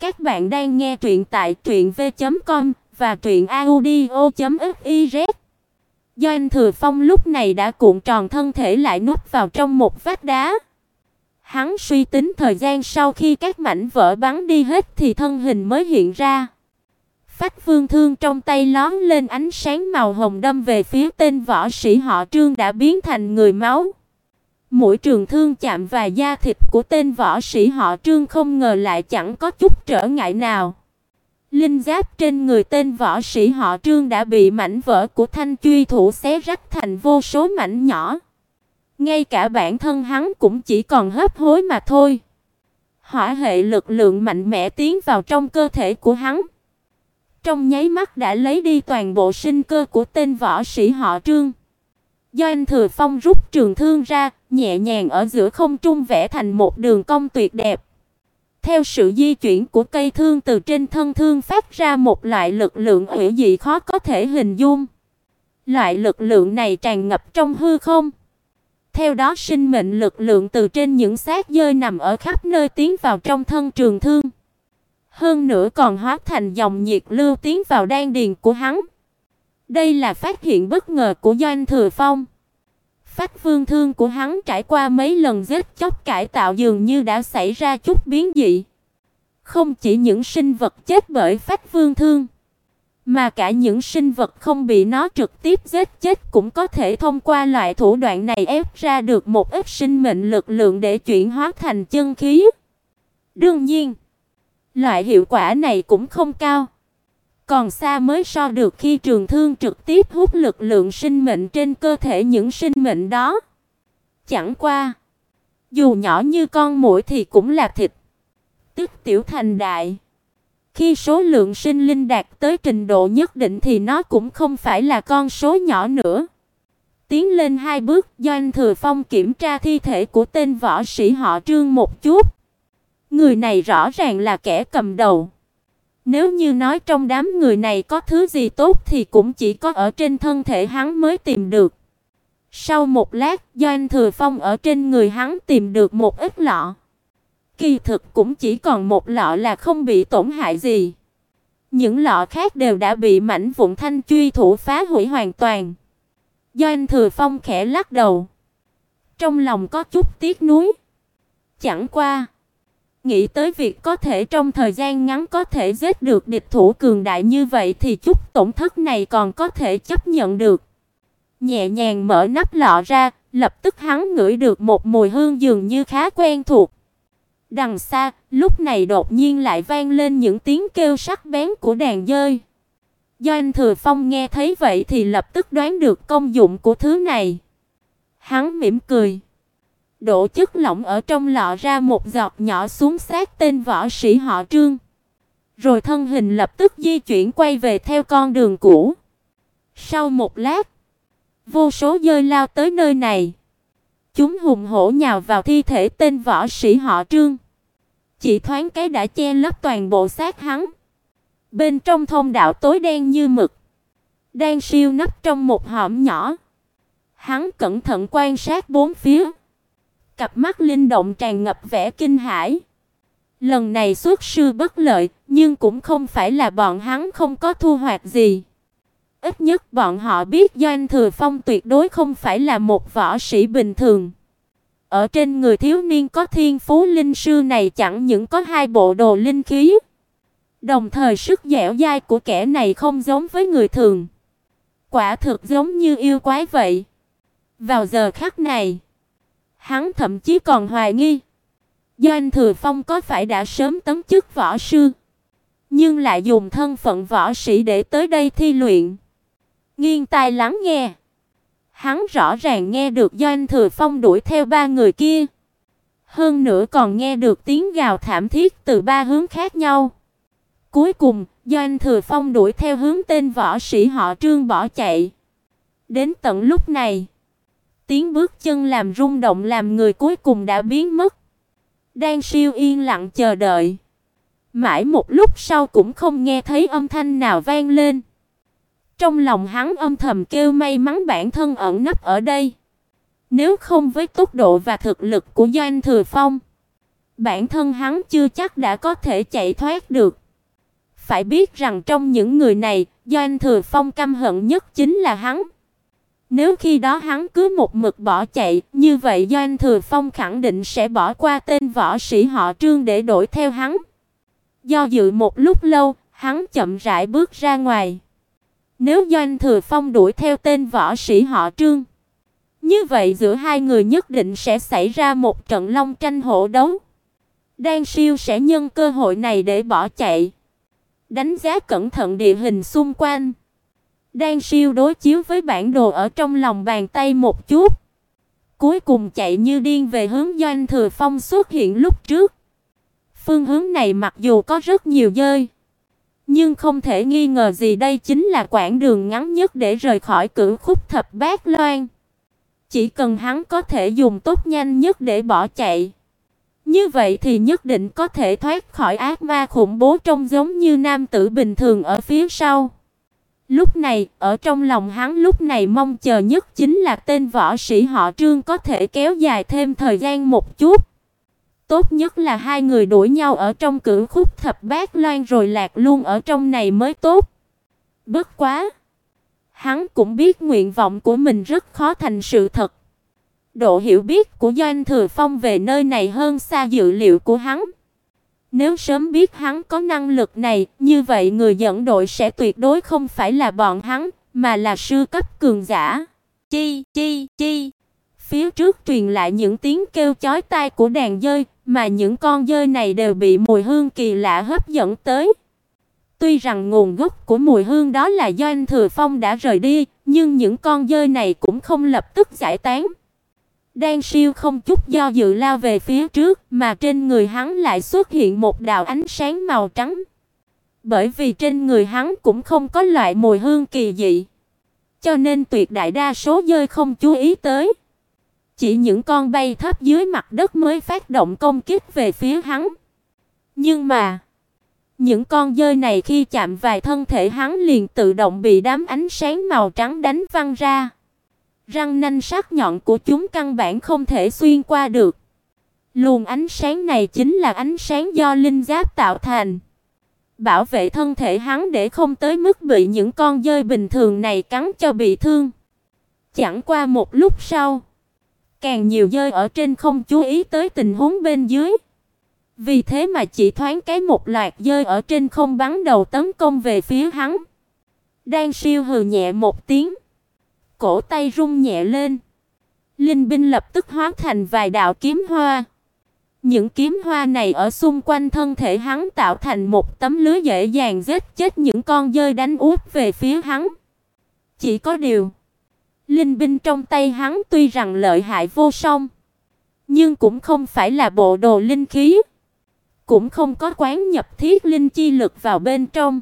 Các bạn đang nghe truyện tại truyệnv.com và truyệnaudio.fiz. Doanh Thừa Phong lúc này đã cuộn tròn thân thể lại núp vào trong một vách đá. Hắn suy tính thời gian sau khi các mảnh vỡ bắn đi hết thì thân hình mới hiện ra. Phách Vương thương trong tay lóe lên ánh sáng màu hồng đâm về phía tên võ sĩ họ Trương đã biến thành người máu. Mũi trường thương chạm vào da thịt của tên võ sĩ họ Trương không ngờ lại chẳng có chút trở ngại nào. Linh giáp trên người tên võ sĩ họ Trương đã bị mảnh vỡ của thanh truy thủ xé rách thành vô số mảnh nhỏ. Ngay cả bản thân hắn cũng chỉ còn hấp hối mà thôi. Hỏa hệ lực lượng mạnh mẽ tiến vào trong cơ thể của hắn. Trong nháy mắt đã lấy đi toàn bộ sinh cơ của tên võ sĩ họ Trương. Do anh Thừa Phong rút trường thương ra, nhẹ nhàng ở giữa không trung vẽ thành một đường cong tuyệt đẹp. Theo sự di chuyển của cây thương từ trên thân thương phát ra một loại lực lượng hủy dị khó có thể hình dung. Loại lực lượng này tràn ngập trong hư không. Theo đó sinh mệnh lực lượng từ trên những xác dơi nằm ở khắp nơi tiến vào trong thân trường thương. Hơn nữa còn hóa thành dòng nhiệt lưu tiến vào đan điền của hắn. Đây là phát hiện bất ngờ của Doanh Thừa Phong. Phách vương thương của hắn trải qua mấy lần giết chóc cải tạo dường như đã xảy ra chút biến dị. Không chỉ những sinh vật chết bởi phách vương thương, mà cả những sinh vật không bị nó trực tiếp giết chết cũng có thể thông qua loại thủ đoạn này ép ra được một ít sinh mệnh lực lượng để chuyển hóa thành chân khí. Đương nhiên, loại hiệu quả này cũng không cao. Còn xa mới so được khi trường thương trực tiếp hút lực lượng sinh mệnh trên cơ thể những sinh mệnh đó. Chẳng qua, dù nhỏ như con muỗi thì cũng là thịt. Tức tiểu thành đại. Khi số lượng sinh linh đạt tới trình độ nhất định thì nó cũng không phải là con số nhỏ nữa. Tiến lên hai bước, Doanh Thừa Phong kiểm tra thi thể của tên võ sĩ họ Trương một chút. Người này rõ ràng là kẻ cầm đầu. Nếu như nói trong đám người này có thứ gì tốt thì cũng chỉ có ở trên thân thể hắn mới tìm được. Sau một lát, Doanh Thừa Phong ở trên người hắn tìm được một ít lọ. Kỳ thực cũng chỉ còn một lọ là không bị tổn hại gì. Những lọ khác đều đã bị mảnh vụn thanh truy thủ phá hủy hoàn toàn. Doanh Thừa Phong khẽ lắc đầu. Trong lòng có chút tiếc nuối. Chẳng qua Nghĩ tới việc có thể trong thời gian ngắn có thể giết được địch thủ cường đại như vậy thì chút tổn thất này còn có thể chấp nhận được. Nhẹ nhàng mở nắp lọ ra, lập tức hắn ngửi được một mùi hương dường như khá quen thuộc. Đằng xa, lúc này đột nhiên lại vang lên những tiếng kêu sắc bén của đàn dơi. Do anh Thừa Phong nghe thấy vậy thì lập tức đoán được công dụng của thứ này. Hắn mỉm cười. Đổ chất lỏng ở trong lọ ra một giọt nhỏ xuống sát tên võ sĩ họ Trương. Rồi thân hình lập tức di chuyển quay về theo con đường cũ. Sau một lát, vô số dơi lao tới nơi này. Chúng hùng hổ nhào vào thi thể tên võ sĩ họ Trương. Chỉ thoáng cái đã che lấp toàn bộ xác hắn. Bên trong thông đạo tối đen như mực, đang siêu nấp trong một hõm nhỏ. Hắn cẩn thận quan sát bốn phía. Cặp mắt linh động tràn ngập vẻ kinh hãi. Lần này xuất sư bất lợi, nhưng cũng không phải là bọn hắn không có thu hoạch gì. Ít nhất bọn họ biết Doanh Thừa Phong tuyệt đối không phải là một võ sĩ bình thường. Ở trên người thiếu niên có thiên phú linh sư này chẳng những có hai bộ đồ linh khí, đồng thời sức dẻo dai của kẻ này không giống với người thường. Quả thực giống như yêu quái vậy. Vào giờ khắc này, Hắn thậm chí còn hoài nghi, Doanh Thừa Phong có phải đã sớm tấn chức võ sư, nhưng lại dùng thân phận võ sĩ để tới đây thi luyện. Nghiêng tai lắng nghe, hắn rõ ràng nghe được Doanh Thừa Phong đuổi theo ba người kia, hơn nữa còn nghe được tiếng gào thảm thiết từ ba hướng khác nhau. Cuối cùng, Doanh Thừa Phong đuổi theo hướng tên võ sĩ họ Trương bỏ chạy. Đến tận lúc này, Tiếng bước chân làm rung động làm người cuối cùng đã biến mất. Đang siêu yên lặng chờ đợi. Mãi một lúc sau cũng không nghe thấy âm thanh nào vang lên. Trong lòng hắn âm thầm kêu may mắn bản thân ẩn nấp ở đây. Nếu không với tốc độ và thực lực của Doanh Thừa Phong, Bản thân hắn chưa chắc đã có thể chạy thoát được. Phải biết rằng trong những người này, Doanh Thừa Phong căm hận nhất chính là hắn. Nếu khi đó hắn cứ một mực bỏ chạy, như vậy Doanh Thừa Phong khẳng định sẽ bỏ qua tên võ sĩ họ Trương để đổi theo hắn. Do dự một lúc lâu, hắn chậm rãi bước ra ngoài. Nếu Doanh Thừa Phong đuổi theo tên võ sĩ họ Trương, như vậy giữa hai người nhất định sẽ xảy ra một trận long tranh hổ đấu. Đan Siêu sẽ nhân cơ hội này để bỏ chạy. Đánh giá cẩn thận địa hình xung quanh đang Siêu đối chiếu với bản đồ ở trong lòng bàn tay một chút. Cuối cùng chạy như điên về hướng Doanh Thừa Phong xuất hiện lúc trước. Phương hướng này mặc dù có rất nhiều dơi, nhưng không thể nghi ngờ gì đây chính là quãng đường ngắn nhất để rời khỏi cửu khúc thập bát loan. Chỉ cần hắn có thể dùng tốt nhanh nhất để bỏ chạy, như vậy thì nhất định có thể thoát khỏi ác ma khủng bố trông giống như nam tử bình thường ở phía sau. Lúc này, ở trong lòng hắn lúc này mong chờ nhất chính là tên võ sĩ họ Trương có thể kéo dài thêm thời gian một chút. Tốt nhất là hai người đuổi nhau ở trong cửu khúc thập bát loan rồi lạc luôn ở trong này mới tốt. Bất quá, hắn cũng biết nguyện vọng của mình rất khó thành sự thật. Độ hiểu biết của Doanh Thừa Phong về nơi này hơn xa dự liệu của hắn. Nếu sớm biết hắn có năng lực này, như vậy người dẫn đội sẽ tuyệt đối không phải là bọn hắn, mà là sư cấp cường giả. Chi chi chi. Phía trước truyền lại những tiếng kêu chói tai của đàn dơi, mà những con dơi này đều bị mùi hương kỳ lạ hấp dẫn tới. Tuy rằng nguồn gốc của mùi hương đó là do anh Thừa Phong đã rời đi, nhưng những con dơi này cũng không lập tức giải tán. Đan Siêu không chút do dự lao về phía trước, mà trên người hắn lại xuất hiện một đạo ánh sáng màu trắng. Bởi vì trên người hắn cũng không có loại mùi hương kỳ dị, cho nên tuyệt đại đa số dơi không chú ý tới. Chỉ những con bay thấp dưới mặt đất mới phát động công kích về phía hắn. Nhưng mà, những con dơi này khi chạm vào thân thể hắn liền tự động bị đám ánh sáng màu trắng đánh văng ra. Răng nanh sắc nhọn của chúng căn bản không thể xuyên qua được. Luồng ánh sáng này chính là ánh sáng do linh giáp tạo thành. Bảo vệ thân thể hắn để không tới mức bị những con dơi bình thường này cắn cho bị thương. Chẳng qua một lúc sau, càng nhiều dơi ở trên không chú ý tới tình huống bên dưới. Vì thế mà chỉ thoáng cái một loạt dơi ở trên không bắn đầu tấn công về phía hắn. Đang siêu hừ nhẹ một tiếng cổ tay rung nhẹ lên. Linh binh lập tức hóa thành vài đạo kiếm hoa. Những kiếm hoa này ở xung quanh thân thể hắn tạo thành một tấm lưới dễ dàng giết chết những con dơi đánh úp về phía hắn. Chỉ có điều, linh binh trong tay hắn tuy rằng lợi hại vô song, nhưng cũng không phải là bộ đồ linh khí, cũng không có quán nhập thiết linh chi lực vào bên trong.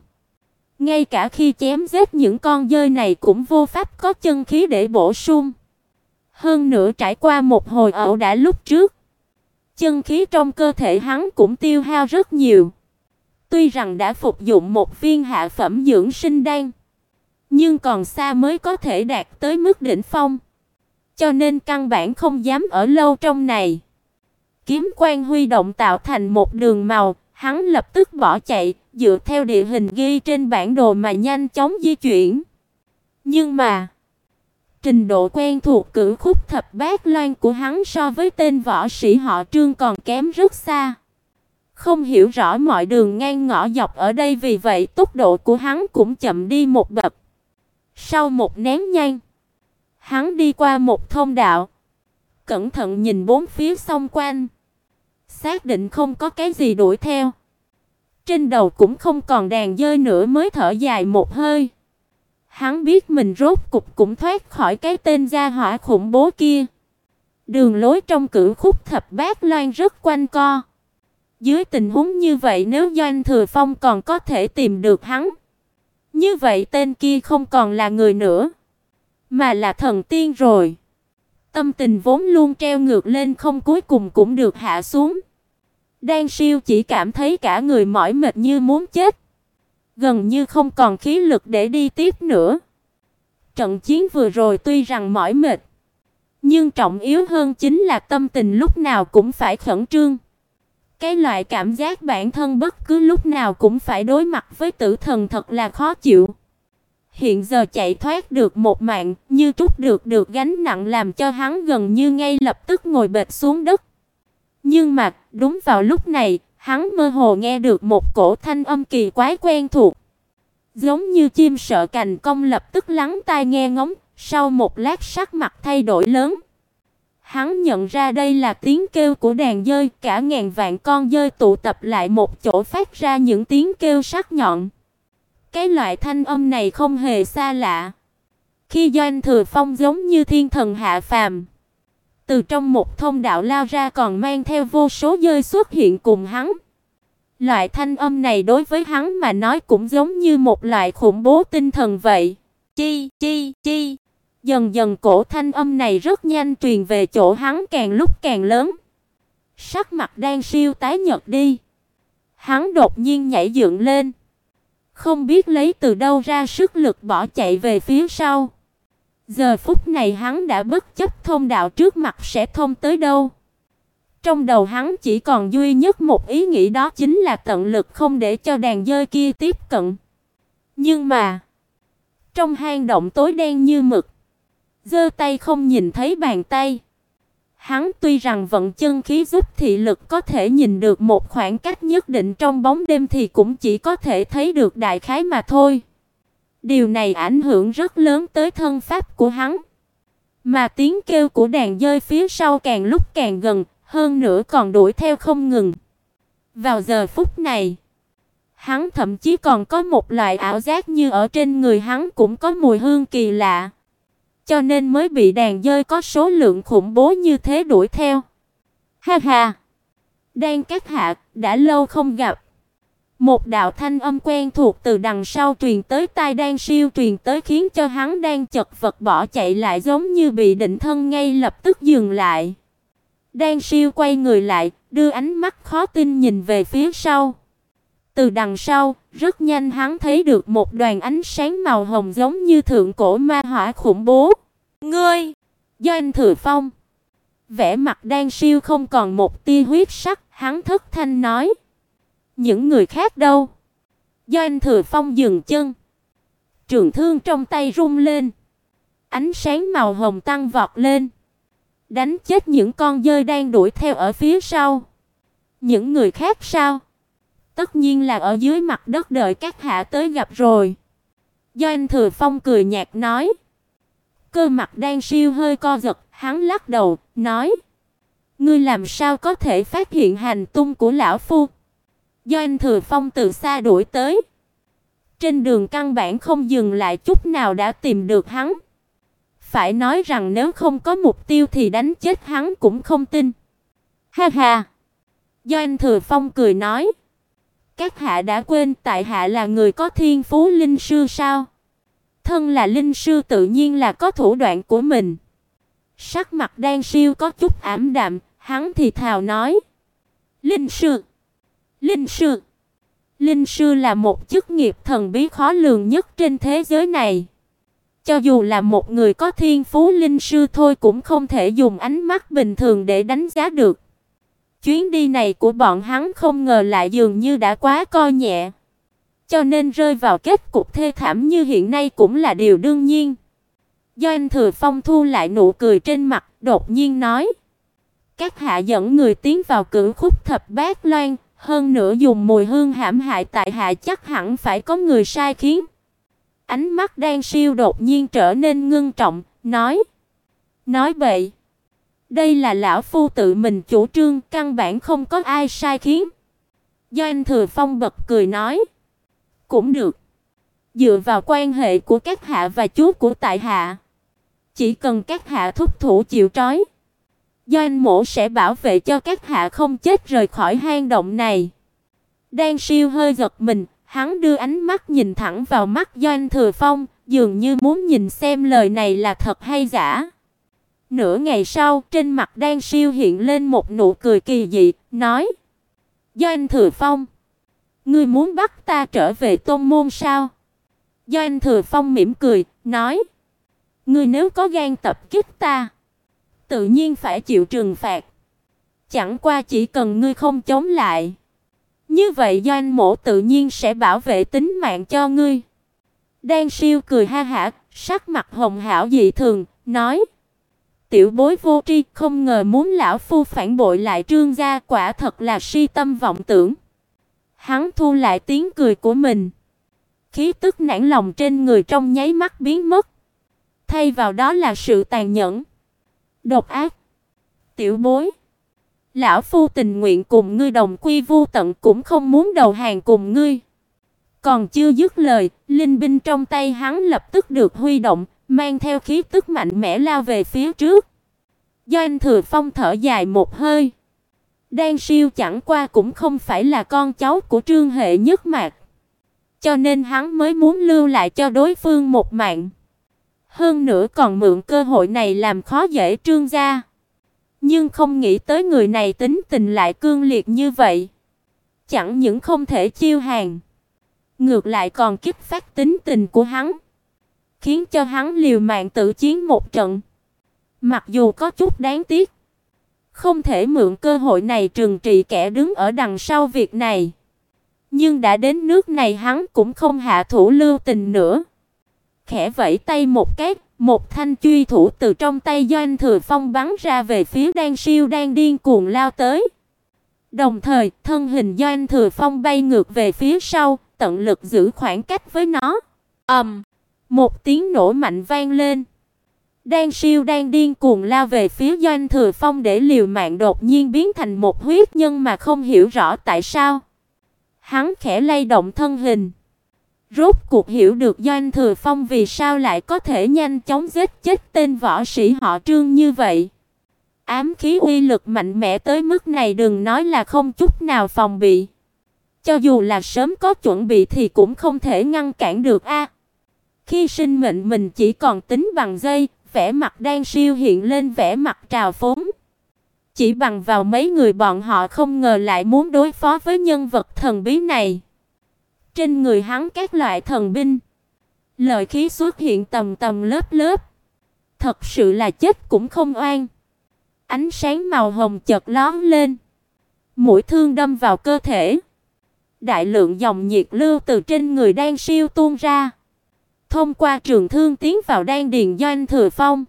Ngay cả khi chém giết những con dơi này cũng vô pháp có chân khí để bổ sung. Hơn nữa trải qua một hồi ẩu đã lúc trước, chân khí trong cơ thể hắn cũng tiêu hao rất nhiều. Tuy rằng đã phục dụng một viên hạ phẩm dưỡng sinh đan, nhưng còn xa mới có thể đạt tới mức đỉnh phong. Cho nên căn bản không dám ở lâu trong này. Kiếm quang huy động tạo thành một đường màu, hắn lập tức bỏ chạy, dựa theo địa hình ghi trên bản đồ mà nhanh chóng di chuyển. Nhưng mà, trình độ quen thuộc cửu khúc thập bát loan của hắn so với tên võ sĩ họ Trương còn kém rất xa. Không hiểu rõ mọi đường ngang ngõ dọc ở đây vì vậy tốc độ của hắn cũng chậm đi một bậc. Sau một nén nhang, hắn đi qua một thông đạo, cẩn thận nhìn bốn phía xung quanh, xác định không có cái gì đuổi theo. Trên đầu cũng không còn đàn dơi nữa mới thở dài một hơi. Hắn biết mình rốt cục cũng thoát khỏi cái tên gia hỏa khủng bố kia. Đường lối trong cửu khúc thập bát loan rất quanh co. Dưới tình huống như vậy nếu Doanh Thừa Phong còn có thể tìm được hắn, như vậy tên kia không còn là người nữa, mà là thần tiên rồi. Tâm tình vốn luôn treo ngược lên không cuối cùng cũng được hạ xuống. Đan Siêu chỉ cảm thấy cả người mỏi mệt như muốn chết, gần như không còn khí lực để đi tiếp nữa. Trận chiến vừa rồi tuy rằng mỏi mệt, nhưng trọng yếu hơn chính là tâm tình lúc nào cũng phải khẩn trương. Cái loại cảm giác bản thân bất cứ lúc nào cũng phải đối mặt với tử thần thật là khó chịu. Hiện giờ chạy thoát được một mạng, như trút được được gánh nặng làm cho hắn gần như ngay lập tức ngồi bệt xuống đất. Nhưng mà, đúng vào lúc này, hắn mơ hồ nghe được một cổ thanh âm kỳ quái quen thuộc. Giống như chim sợ cành cong lập tức lắng tai nghe ngóng, sau một lát sắc mặt thay đổi lớn. Hắn nhận ra đây là tiếng kêu của đàn dơi, cả ngàn vạn con dơi tụ tập lại một chỗ phát ra những tiếng kêu sắc nhọn. Cái loại thanh âm này không hề xa lạ. Khi Doanh Thừa Phong giống như thiên thần hạ phàm, từ trong một thông đạo lao ra còn mang theo vô số dơi xuất hiện cùng hắn. Loại thanh âm này đối với hắn mà nói cũng giống như một loại khủng bố tinh thần vậy. Chi chi chi. Dần dần cổ thanh âm này rất nhanh truyền về chỗ hắn càng lúc càng lớn. Sắc mặt đang siêu tái nhợt đi. Hắn đột nhiên nhảy dựng lên, không biết lấy từ đâu ra sức lực bỏ chạy về phía sau. Giờ phút này hắn đã bất chấp thông đạo trước mặt sẽ thông tới đâu. Trong đầu hắn chỉ còn duy nhất một ý nghĩ đó chính là tận lực không để cho đàn dơi kia tiếp cận. Nhưng mà, trong hang động tối đen như mực, giơ tay không nhìn thấy bàn tay. Hắn tuy rằng vận chân khí giúp thị lực có thể nhìn được một khoảng cách nhất định trong bóng đêm thì cũng chỉ có thể thấy được đại khái mà thôi. Điều này ảnh hưởng rất lớn tới thân pháp của hắn. Mà tiếng kêu của đàn dơi phía sau càng lúc càng gần, hơn nữa còn đuổi theo không ngừng. Vào giờ phút này, hắn thậm chí còn có một loại ảo giác như ở trên người hắn cũng có mùi hương kỳ lạ. Cho nên mới bị đàn dơi có số lượng khủng bố như thế đuổi theo. Ha ha. Đan các hạ, đã lâu không gặp. Một đạo thanh âm quen thuộc từ đằng sau truyền tới tai Đan Siêu truyền tới khiến cho hắn đang chật vật bỏ chạy lại giống như bị định thân ngay lập tức dừng lại. Đan Siêu quay người lại, đưa ánh mắt khó tin nhìn về phía sau. Từ đằng sau, rất nhanh hắn thấy được một đoàn ánh sáng màu hồng giống như thượng cổ ma hỏa khủng bố. "Ngươi?" Doanh Thừa Phong. Vẻ mặt đang Siêu không còn một tia huyết sắc, hắn thất thanh nói: những người khác đâu? doanh Thừa Phong dừng chân, trường thương trong tay rung lên, ánh sáng màu hồng tăng vọt lên, đánh chết những con dơi đang đuổi theo ở phía sau. Những người khác sao? Tất nhiên là ở dưới mặt đất đợi các hạ tới gặp rồi. Do anh Thừa Phong cười nhạt nói. Cơ mặt đang siêu hơi co giật, hắn lắc đầu, nói: "Ngươi làm sao có thể phát hiện hành tung của lão phu?" Do anh Thừa Phong từ xa đuổi tới. Trên đường căn bản không dừng lại chút nào đã tìm được hắn. Phải nói rằng nếu không có mục tiêu thì đánh chết hắn cũng không tin. Ha ha. Do anh Thừa Phong cười nói, các hạ đã quên tại hạ là người có thiên phú linh sư sao? Thân là linh sư tự nhiên là có thủ đoạn của mình. Sắc mặt Đan siêu có chút ảm đạm, hắn thì thào nói: "Linh sư?" Linh sư Linh sư là một chức nghiệp thần bí khó lường nhất trên thế giới này. Cho dù là một người có thiên phú linh sư thôi cũng không thể dùng ánh mắt bình thường để đánh giá được. Chuyến đi này của bọn hắn không ngờ lại dường như đã quá coi nhẹ. Cho nên rơi vào kết cục thê thảm như hiện nay cũng là điều đương nhiên. Do anh Thừa Phong thu lại nụ cười trên mặt, đột nhiên nói: "Các hạ dẫn người tiến vào cửu khúc thập bát loan, hơn nữa dùng mùi hương hãm hại tại hạ chắc hẳn phải có người sai khiến. Ánh mắt đang siêu đột nhiên trở nên ngưng trọng, nói: "Nói bậy, đây là lão phu tự mình chủ trương, căn bản không có ai sai khiến." Do anh Thừa Phong bật cười nói: "Cũng được. Dựa vào quan hệ của các hạ và chú của tại hạ, chỉ cần các hạ thúc thủ chịu trói, Doanh Mộ sẽ bảo vệ cho các hạ không chết rời khỏi hang động này. Đang siêu hơi giật mình, hắn đưa ánh mắt nhìn thẳng vào mắt Doanh Thừa Phong, dường như muốn nhìn xem lời này là thật hay giả. Nửa ngày sau, trên mặt Đan Siêu hiện lên một nụ cười kỳ dị, nói: "Doanh Thừa Phong, ngươi muốn bắt ta trở về tôn môn sao?" Doanh Thừa Phong mỉm cười, nói: "Ngươi nếu có gan tập kích ta, tự nhiên phải chịu trừng phạt. Chẳng qua chỉ cần ngươi không chống lại, như vậy Doanh Mộ tự nhiên sẽ bảo vệ tính mạng cho ngươi." Đan Siêu cười ha hả, sắc mặt hồng hảo dị thường, nói: "Tiểu bối vô tri, không ngờ muốn lão phu phản bội lại Trương gia, quả thật là si tâm vọng tưởng." Hắn thu lại tiếng cười của mình. Khí tức nản lòng trên người trong nháy mắt biến mất, thay vào đó là sự tàn nhẫn, độc ác. "Tiểu bối, lão phu tình nguyện cùng ngươi đồng quy vu tận cũng không muốn đầu hàng cùng ngươi." Còn chưa dứt lời, linh binh trong tay hắn lập tức được huy động, mang theo khí tức mạnh mẽ lao về phía trước. Doanh Thừa Phong thở dài một hơi. Đan Siêu chẳng qua cũng không phải là con cháu của Trương Hệ Nhất Mạc, cho nên hắn mới muốn lưu lại cho đối phương một mạng. Hơn nữa còn mượn cơ hội này làm khó dễ Trương gia. Nhưng không nghĩ tới người này tính tình lại cương liệt như vậy, chẳng những không thể chiêu hàng, ngược lại còn kích phát tính tình của hắn, khiến cho hắn liều mạng tự chiến một trận. Mặc dù có chút đáng tiếc, không thể mượn cơ hội này trừng trị kẻ đứng ở đằng sau việc này. Nhưng đã đến nước này hắn cũng không hạ thủ lưu tình nữa. Khẽ vẫy tay một cái, một thanh truy thủ từ trong tay Doanh Thừa Phong bắn ra về phía Đan Siêu đang điên cuồng lao tới. Đồng thời, thân hình Doanh Thừa Phong bay ngược về phía sau, tận lực giữ khoảng cách với nó. Ầm, um, một tiếng nổ mạnh vang lên. Đan Siêu đang điên cuồng lao về phía Doanh Thừa Phong để liều mạng đột nhiên biến thành một huyết nhân mà không hiểu rõ tại sao. Hắn khẽ lay động thân hình, rốt cuộc hiểu được Doanh Thừa Phong vì sao lại có thể nhanh chóng giết chết tên võ sĩ họ Trương như vậy. Ám khí uy lực mạnh mẽ tới mức này đừng nói là không chút nào phòng bị. Cho dù là sớm có chuẩn bị thì cũng không thể ngăn cản được a. Khi sinh mệnh mình chỉ còn tính bằng giây, vẻ mặt đang siêu hiện lên vẻ mặt trào phúng. Chỉ bằng vào mấy người bọn họ không ngờ lại muốn đối phó với nhân vật thần bí này. Trên người hắn các loại thần binh, lợi khí xuất hiện tầm tầm lớp lớp. Thật sự là chết cũng không oan. Ánh sáng màu hồng chợt lóe lên, mũi thương đâm vào cơ thể. Đại lượng dòng nhiệt lưu từ trên người đang siêu tuôn ra, thông qua trường thương tiến vào đan điền doanh thừa phong.